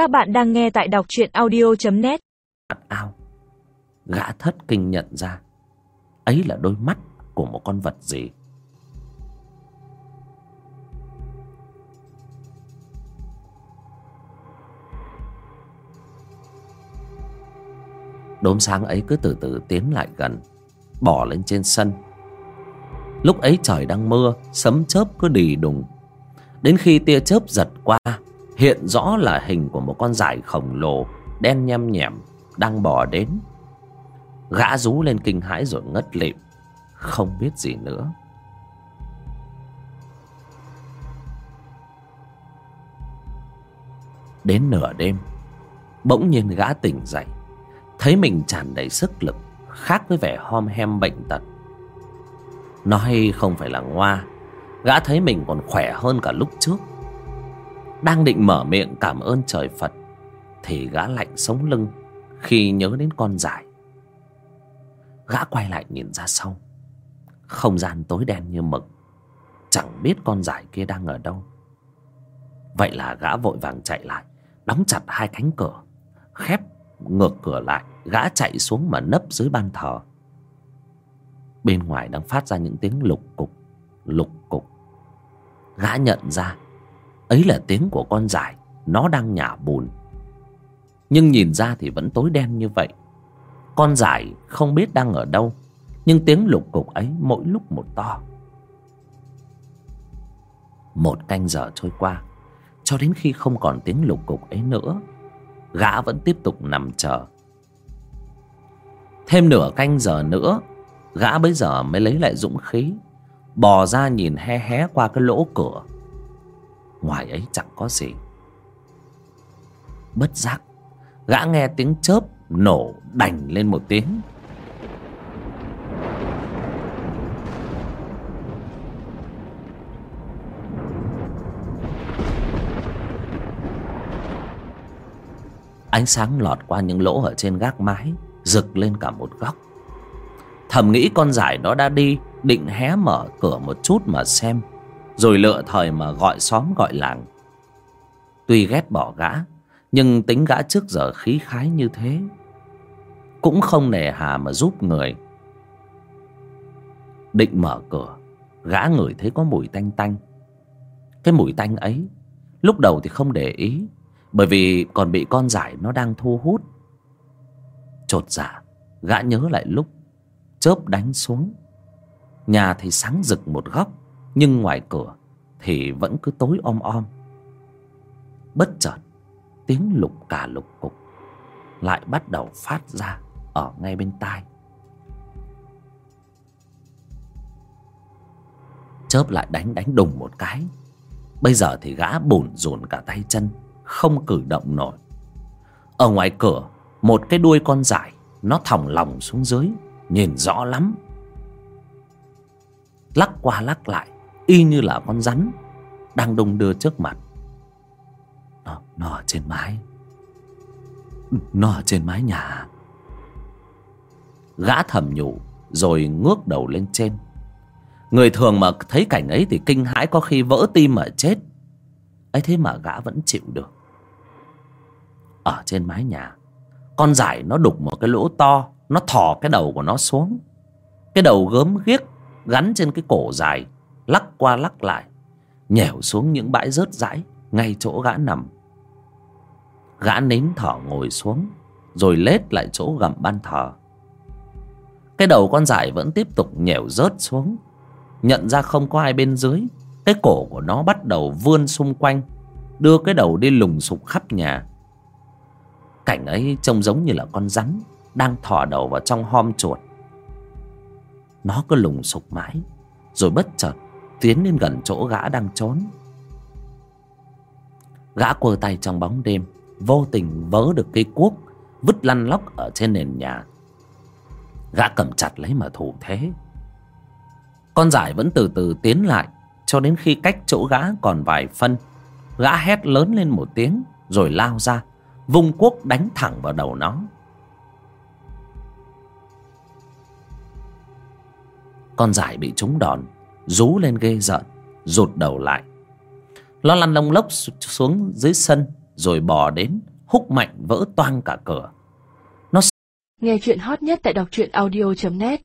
Các bạn đang nghe tại đọc truyện audio.net ao. Gã thất kinh nhận ra, ấy là đôi mắt của một con vật gì? Đốm sáng ấy cứ từ từ tiến lại gần bỏ lên trên sân. Lúc ấy trời đang mưa, sấm chớp cứ đì đùng. Đến khi tia chớp giật qua hiện rõ là hình của một con dải khổng lồ đen nhem nhẻm đang bò đến. Gã rú lên kinh hãi rồi ngất lịm, không biết gì nữa. Đến nửa đêm, bỗng nhiên gã tỉnh dậy, thấy mình tràn đầy sức lực, khác với vẻ hom hem bệnh tật. Nói không phải là ngoa, gã thấy mình còn khỏe hơn cả lúc trước đang định mở miệng cảm ơn trời phật, thì gã lạnh sống lưng khi nhớ đến con dải gã quay lại nhìn ra sau. Không gian tối đen như mực, chẳng biết con dải kia đang ở đâu. Vậy là gã vội vàng chạy lại, đóng chặt hai cánh cửa, khép ngược cửa lại, gã chạy xuống mà nấp dưới ban thờ. Bên ngoài đang phát ra những tiếng lục cục lục cục. Gã nhận ra ấy là tiếng của con dải nó đang nhả bùn. Nhưng nhìn ra thì vẫn tối đen như vậy. Con dải không biết đang ở đâu, nhưng tiếng lục cục ấy mỗi lúc một to. Một canh giờ trôi qua, cho đến khi không còn tiếng lục cục ấy nữa, gã vẫn tiếp tục nằm chờ. Thêm nửa canh giờ nữa, gã bấy giờ mới lấy lại dũng khí, bò ra nhìn hé hé qua cái lỗ cửa ngoài ấy chẳng có gì. Bất giác, gã nghe tiếng chớp nổ đành lên một tiếng. Ánh sáng lọt qua những lỗ ở trên gác mái, rực lên cả một góc. Thầm nghĩ con giải đó đã đi, định hé mở cửa một chút mà xem rồi lựa thời mà gọi xóm gọi làng. Tuy ghét bỏ gã, nhưng tính gã trước giờ khí khái như thế cũng không nề hà mà giúp người. Định mở cửa, gã ngửi thấy có mùi tanh tanh. Cái mùi tanh ấy, lúc đầu thì không để ý, bởi vì còn bị con giải nó đang thu hút. Chột dạ gã nhớ lại lúc chớp đánh xuống. Nhà thì sáng rực một góc nhưng ngoài cửa thì vẫn cứ tối om om. Bất chợt, tiếng lục cả lục cục lại bắt đầu phát ra ở ngay bên tai. Chớp lại đánh đánh đùng một cái, bây giờ thì gã bùn rùn cả tay chân, không cử động nổi. Ở ngoài cửa, một cái đuôi con dải nó thòng lòng xuống dưới, nhìn rõ lắm. Lắc qua lắc lại y như là con rắn đang đung đưa trước mặt. Nó nó ở trên mái. Nó ở trên mái nhà. Gã thầm nhủ rồi ngước đầu lên trên. Người thường mà thấy cảnh ấy thì kinh hãi có khi vỡ tim mà chết. Ấy thế mà gã vẫn chịu được. Ở trên mái nhà, con giải nó đục một cái lỗ to, nó thò cái đầu của nó xuống. Cái đầu gớm ghiếc gắn trên cái cổ dài lắc qua lắc lại nhẻo xuống những bãi rớt rãi ngay chỗ gã nằm. Gã nín thở ngồi xuống, rồi lết lại chỗ gầm ban thờ. Cái đầu con dải vẫn tiếp tục nhẻo rớt xuống, nhận ra không có ai bên dưới. Cái cổ của nó bắt đầu vươn xung quanh, đưa cái đầu đi lùng sục khắp nhà. Cảnh ấy trông giống như là con rắn đang thò đầu vào trong hom chuột. Nó cứ lùng sục mãi, rồi bất chợt tiến đến gần chỗ gã đang trốn. Gã quơ tay trong bóng đêm, vô tình vớ được cây cuốc, vứt lăn lóc ở trên nền nhà. Gã cầm chặt lấy mà thủ thế. Con dải vẫn từ từ tiến lại, cho đến khi cách chỗ gã còn vài phân, gã hét lớn lên một tiếng, rồi lao ra, vung cuốc đánh thẳng vào đầu nó. Con dải bị trúng đòn rú lên ghê rợn, rụt đầu lại. Nó lăn lông lốc xuống dưới sân, rồi bò đến, húc mạnh vỡ toang cả cửa. Nghe chuyện hot nhất tại đọc truyện audio.net